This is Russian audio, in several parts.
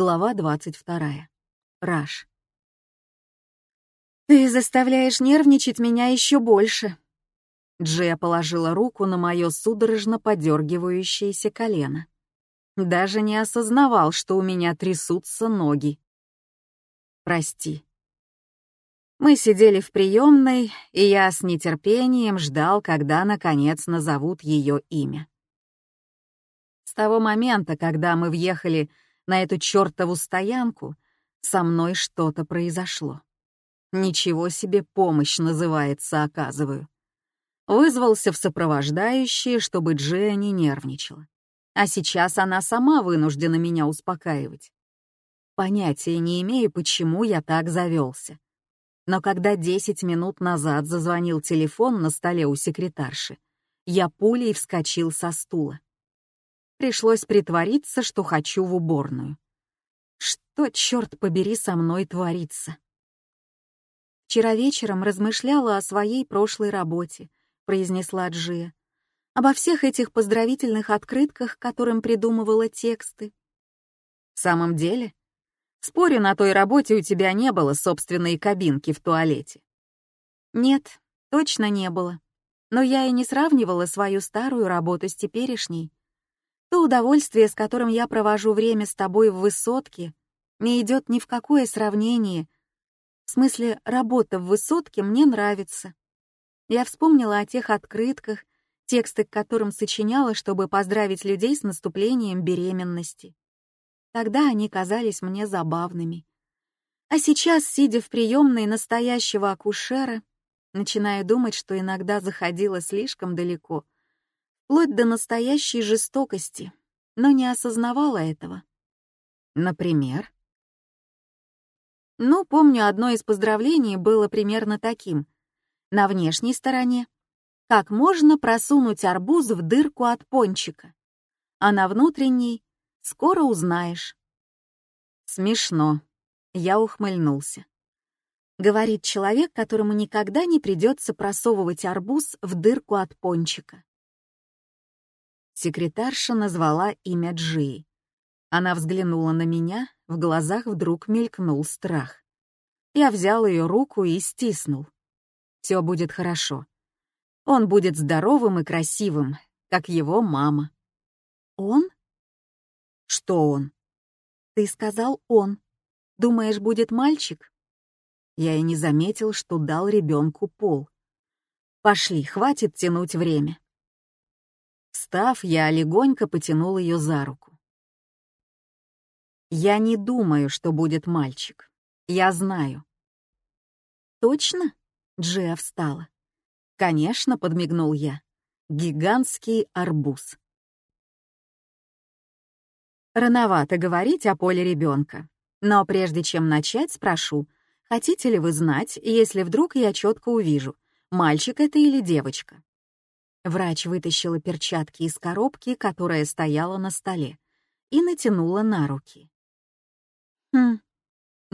Глава 22. Раш. «Ты заставляешь нервничать меня еще больше». Джия положила руку на мое судорожно подергивающееся колено. Даже не осознавал, что у меня трясутся ноги. «Прости». Мы сидели в приемной, и я с нетерпением ждал, когда, наконец, назовут ее имя. С того момента, когда мы въехали на эту чертову стоянку, со мной что-то произошло. Ничего себе помощь называется, оказываю. Вызвался в сопровождающие, чтобы Джия не нервничала. А сейчас она сама вынуждена меня успокаивать. Понятия не имею, почему я так завелся. Но когда 10 минут назад зазвонил телефон на столе у секретарши, я пулей вскочил со стула. Пришлось притвориться, что хочу в уборную. Что, черт побери, со мной творится? Вчера вечером размышляла о своей прошлой работе, произнесла Джия. Обо всех этих поздравительных открытках, которым придумывала тексты. В самом деле? Спорю, на той работе у тебя не было собственной кабинки в туалете. Нет, точно не было. Но я и не сравнивала свою старую работу с теперешней. То удовольствие, с которым я провожу время с тобой в высотке, не идет ни в какое сравнение. В смысле, работа в высотке мне нравится. Я вспомнила о тех открытках, тексты к которым сочиняла, чтобы поздравить людей с наступлением беременности. Тогда они казались мне забавными. А сейчас, сидя в приемной настоящего акушера, начинаю думать, что иногда заходила слишком далеко — вплоть до настоящей жестокости, но не осознавала этого. Например? Ну, помню, одно из поздравлений было примерно таким. На внешней стороне как можно просунуть арбуз в дырку от пончика, а на внутренней скоро узнаешь. Смешно. Я ухмыльнулся. Говорит человек, которому никогда не придется просовывать арбуз в дырку от пончика. Секретарша назвала имя Джи. Она взглянула на меня, в глазах вдруг мелькнул страх. Я взял ее руку и стиснул. Все будет хорошо. Он будет здоровым и красивым, как его мама. Он? Что он? Ты сказал он. Думаешь, будет мальчик? Я и не заметил, что дал ребенку пол. Пошли, хватит тянуть время. Встав, я легонько потянул ее за руку. «Я не думаю, что будет мальчик. Я знаю». «Точно?» — Джиа встала. «Конечно», — подмигнул я. «Гигантский арбуз». Рановато говорить о поле ребенка, но прежде чем начать, спрошу, хотите ли вы знать, если вдруг я четко увижу, мальчик это или девочка? Врач вытащила перчатки из коробки, которая стояла на столе, и натянула на руки. «Хм...»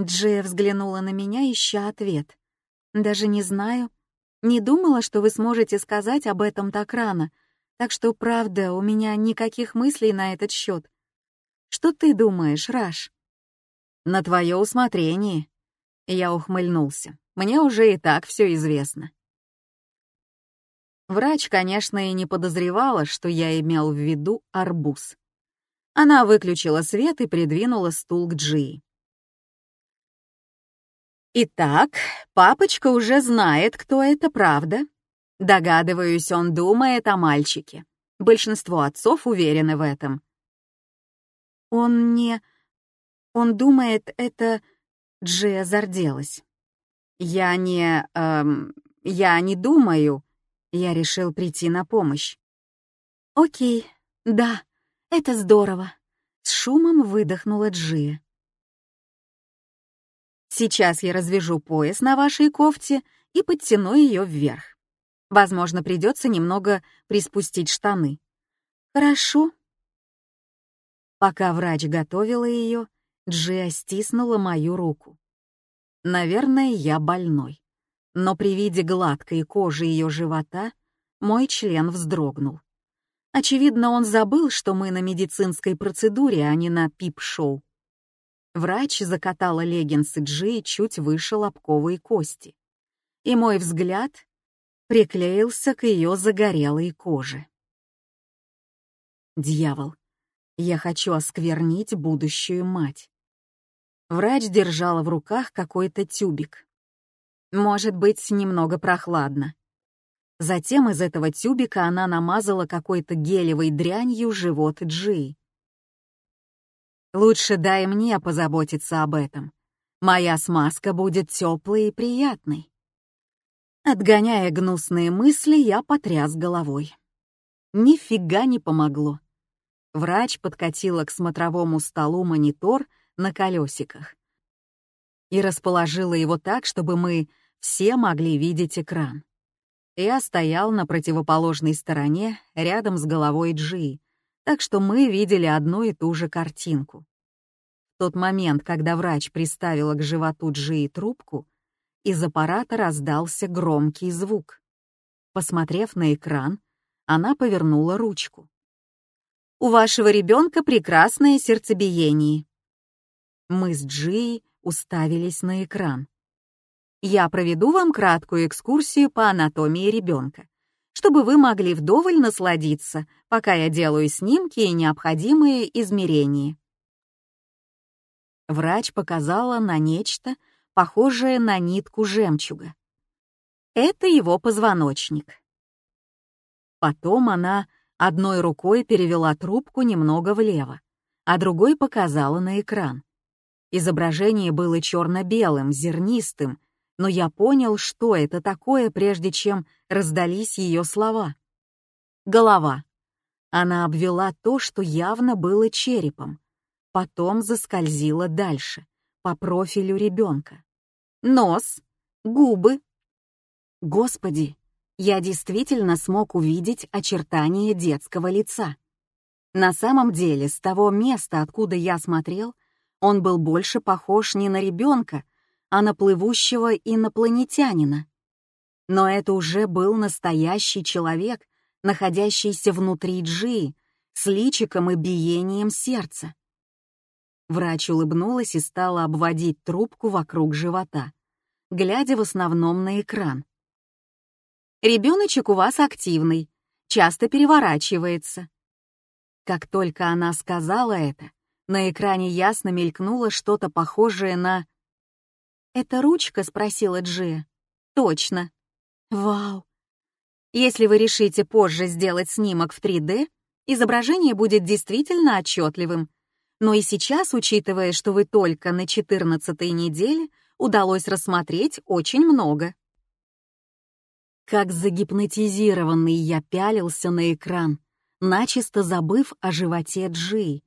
Джея взглянула на меня, ища ответ. «Даже не знаю. Не думала, что вы сможете сказать об этом так рано, так что, правда, у меня никаких мыслей на этот счет. Что ты думаешь, Раш?» «На твое усмотрение». Я ухмыльнулся. «Мне уже и так все известно». Врач, конечно, и не подозревала, что я имел в виду арбуз. Она выключила свет и придвинула стул к Джи. «Итак, папочка уже знает, кто это, правда?» Догадываюсь, он думает о мальчике. Большинство отцов уверены в этом. «Он не... Он думает, это...» Джия зарделась. «Я не... Эм, я не думаю...» Я решил прийти на помощь. «Окей, да, это здорово», — с шумом выдохнула Джия. «Сейчас я развяжу пояс на вашей кофте и подтяну ее вверх. Возможно, придется немного приспустить штаны. Хорошо?» Пока врач готовила ее, Джия стиснула мою руку. «Наверное, я больной» но при виде гладкой кожи ее живота мой член вздрогнул. Очевидно, он забыл, что мы на медицинской процедуре, а не на пип-шоу. Врач закатала леггинсы Джи чуть выше лобковой кости. И мой взгляд приклеился к ее загорелой коже. Дьявол, я хочу осквернить будущую мать. Врач держала в руках какой-то тюбик. Может быть, немного прохладно. Затем из этого тюбика она намазала какой-то гелевой дрянью живот Джи. Лучше дай мне позаботиться об этом. Моя смазка будет теплой и приятной. Отгоняя гнусные мысли, я потряс головой. Нифига не помогло. Врач подкатила к смотровому столу монитор на колесиках и расположила его так, чтобы мы все могли видеть экран. Я стоял на противоположной стороне, рядом с головой Джи, так что мы видели одну и ту же картинку. В тот момент, когда врач приставила к животу Джи трубку, из аппарата раздался громкий звук. Посмотрев на экран, она повернула ручку. «У вашего ребенка прекрасное сердцебиение». Мы с Джи уставились на экран. «Я проведу вам краткую экскурсию по анатомии ребенка чтобы вы могли вдоволь насладиться, пока я делаю снимки и необходимые измерения. Врач показала на нечто, похожее на нитку жемчуга. Это его позвоночник. Потом она одной рукой перевела трубку немного влево, а другой показала на экран. Изображение было черно-белым, зернистым, но я понял, что это такое, прежде чем раздались ее слова. Голова. Она обвела то, что явно было черепом. Потом заскользила дальше, по профилю ребенка. Нос, губы. Господи, я действительно смог увидеть очертания детского лица. На самом деле, с того места, откуда я смотрел, он был больше похож не на ребенка, а на плывущего инопланетянина. Но это уже был настоящий человек, находящийся внутри Джи, с личиком и биением сердца. Врач улыбнулась и стала обводить трубку вокруг живота, глядя в основном на экран. «Ребеночек у вас активный, часто переворачивается». Как только она сказала это, на экране ясно мелькнуло что-то похожее на «Это ручка?» — спросила Джия. «Точно». «Вау!» Если вы решите позже сделать снимок в 3D, изображение будет действительно отчетливым. Но и сейчас, учитывая, что вы только на 14 неделе, удалось рассмотреть очень много. Как загипнотизированный я пялился на экран, начисто забыв о животе Джи.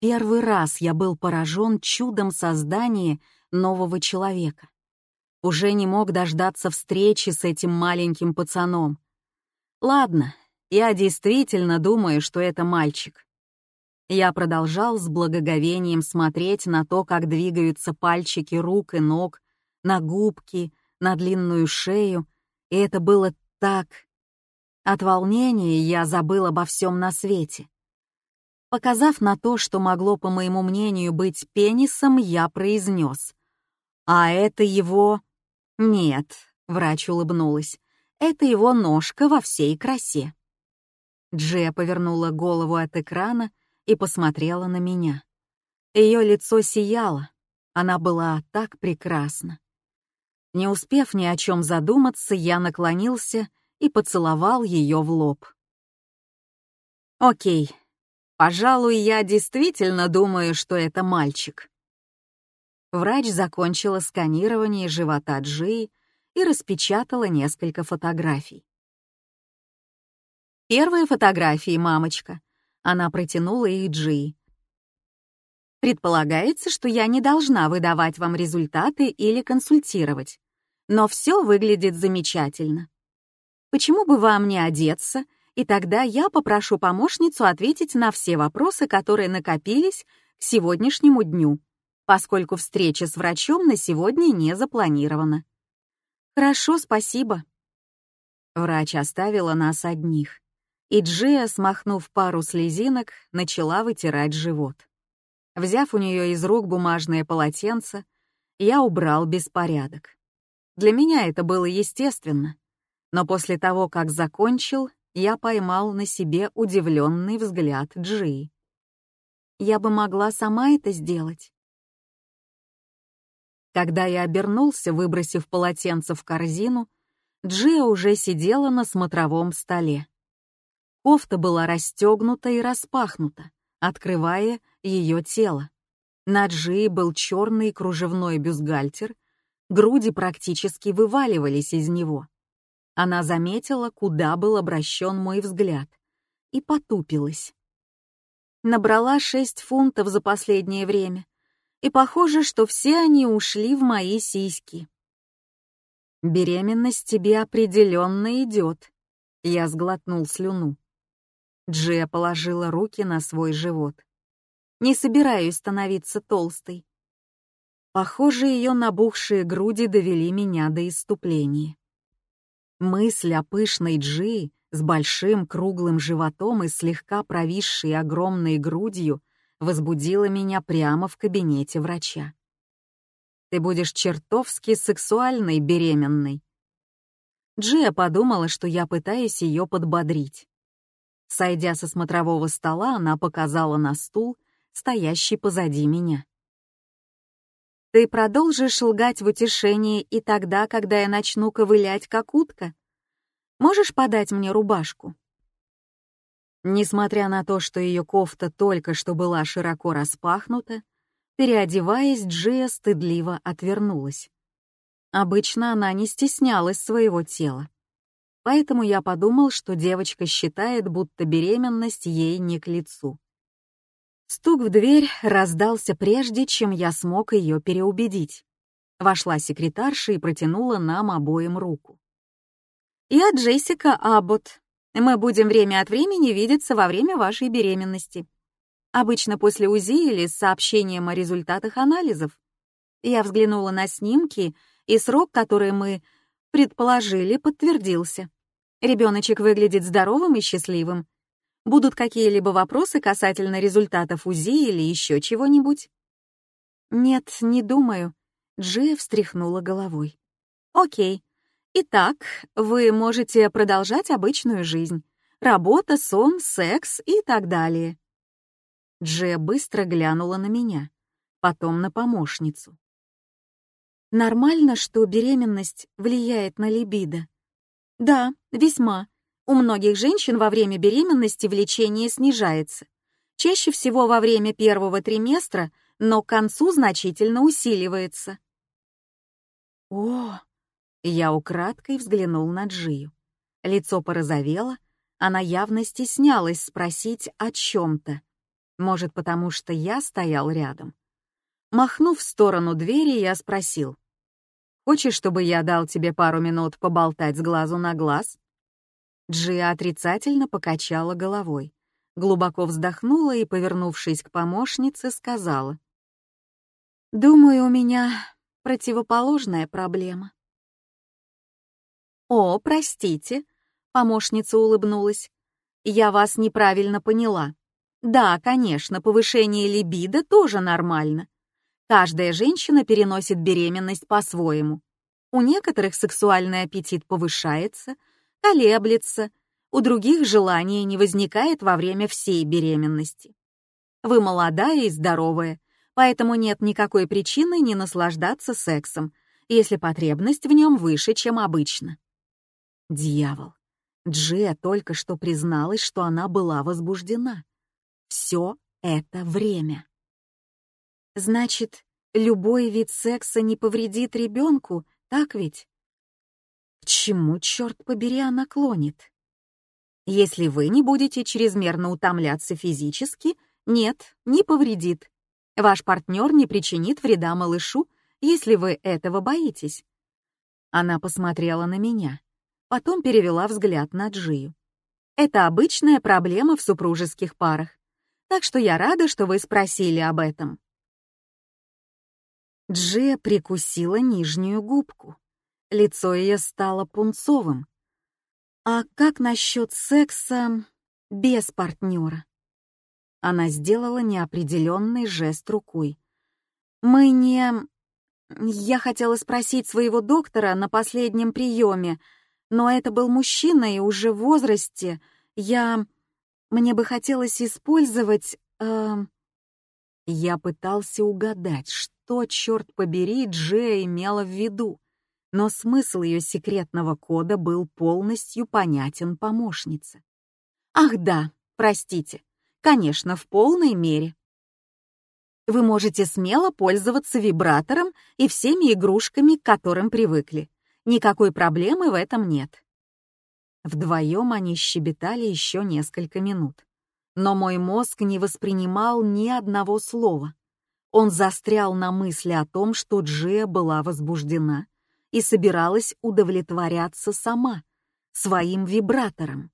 Первый раз я был поражен чудом создания нового человека. Уже не мог дождаться встречи с этим маленьким пацаном. Ладно, я действительно думаю, что это мальчик. Я продолжал с благоговением смотреть на то, как двигаются пальчики рук и ног, на губки, на длинную шею, и это было так... От волнения я забыл обо всем на свете. Показав на то, что могло, по моему мнению, быть пенисом, я произнес. А это его... Нет, врач улыбнулась. Это его ножка во всей красе. Джия повернула голову от экрана и посмотрела на меня. Ее лицо сияло. Она была так прекрасна. Не успев ни о чем задуматься, я наклонился и поцеловал ее в лоб. «Окей, пожалуй, я действительно думаю, что это мальчик. Врач закончила сканирование живота Джи и распечатала несколько фотографий. Первые фотографии, мамочка. Она протянула их Джи. Предполагается, что я не должна выдавать вам результаты или консультировать, но все выглядит замечательно. Почему бы вам не одеться, и тогда я попрошу помощницу ответить на все вопросы, которые накопились к сегодняшнему дню поскольку встреча с врачом на сегодня не запланирована. «Хорошо, спасибо». Врач оставила нас одних, и Джия, смахнув пару слезинок, начала вытирать живот. Взяв у нее из рук бумажное полотенце, я убрал беспорядок. Для меня это было естественно, но после того, как закончил, я поймал на себе удивленный взгляд Джи. Я бы могла сама это сделать. Когда я обернулся, выбросив полотенце в корзину, Джия уже сидела на смотровом столе. Кофта была расстегнута и распахнута, открывая ее тело. На Джии был черный кружевной бюстгальтер, груди практически вываливались из него. Она заметила, куда был обращен мой взгляд, и потупилась. Набрала шесть фунтов за последнее время, и похоже, что все они ушли в мои сиськи. «Беременность тебе определенно идет», — я сглотнул слюну. Джия положила руки на свой живот. «Не собираюсь становиться толстой». Похоже, ее набухшие груди довели меня до иступления. Мысль о пышной Джи с большим круглым животом и слегка провисшей огромной грудью возбудила меня прямо в кабинете врача. Ты будешь чертовски сексуальной беременной. Джия подумала, что я пытаюсь ее подбодрить. Сойдя со смотрового стола, она показала на стул, стоящий позади меня. «Ты продолжишь лгать в утешении и тогда, когда я начну ковылять, как утка? Можешь подать мне рубашку?» Несмотря на то, что ее кофта только что была широко распахнута, Переодеваясь, Джия стыдливо отвернулась. Обычно она не стеснялась своего тела. Поэтому я подумал, что девочка считает, будто беременность ей не к лицу. Стук в дверь раздался прежде, чем я смог ее переубедить. Вошла секретарша и протянула нам обоим руку. «Я Джессика Аббот. Мы будем время от времени видеться во время вашей беременности. Обычно после УЗИ или с сообщением о результатах анализов. Я взглянула на снимки, и срок, который мы предположили, подтвердился. Ребеночек выглядит здоровым и счастливым. Будут какие-либо вопросы касательно результатов УЗИ или еще чего-нибудь? Нет, не думаю. Джия встряхнула головой. Окей. Итак, вы можете продолжать обычную жизнь. Работа, сон, секс и так далее. Джия быстро глянула на меня, потом на помощницу. Нормально, что беременность влияет на либидо? Да, весьма. У многих женщин во время беременности влечение снижается. Чаще всего во время первого триместра, но к концу значительно усиливается. О! Я украдкой взглянул на Джию. Лицо порозовело, она явно стеснялась спросить о чем-то. Может, потому что я стоял рядом. Махнув в сторону двери, я спросил. «Хочешь, чтобы я дал тебе пару минут поболтать с глазу на глаз?» Джия отрицательно покачала головой, глубоко вздохнула и, повернувшись к помощнице, сказала. «Думаю, у меня противоположная проблема». «О, простите», — помощница улыбнулась. «Я вас неправильно поняла. Да, конечно, повышение либидо тоже нормально. Каждая женщина переносит беременность по-своему. У некоторых сексуальный аппетит повышается, колеблется, у других желания не возникает во время всей беременности. Вы молодая и здоровая, поэтому нет никакой причины не наслаждаться сексом, если потребность в нем выше, чем обычно. Дьявол. Джия только что призналась, что она была возбуждена все это время. Значит, любой вид секса не повредит ребенку, так ведь? К чему, черт побери, она клонит? Если вы не будете чрезмерно утомляться физически, нет, не повредит. Ваш партнер не причинит вреда малышу, если вы этого боитесь. Она посмотрела на меня, потом перевела взгляд на Джию. Это обычная проблема в супружеских парах так что я рада, что вы спросили об этом». Джия прикусила нижнюю губку. Лицо ее стало пунцовым. «А как насчет секса без партнера?» Она сделала неопределенный жест рукой. «Мы не... Я хотела спросить своего доктора на последнем приеме, но это был мужчина и уже в возрасте. Я... Мне бы хотелось использовать... Э... Я пытался угадать, что, черт побери, Джея имела в виду, но смысл ее секретного кода был полностью понятен помощнице. «Ах да, простите, конечно, в полной мере. Вы можете смело пользоваться вибратором и всеми игрушками, к которым привыкли. Никакой проблемы в этом нет». Вдвоем они щебетали еще несколько минут. Но мой мозг не воспринимал ни одного слова. Он застрял на мысли о том, что Джия была возбуждена и собиралась удовлетворяться сама, своим вибратором.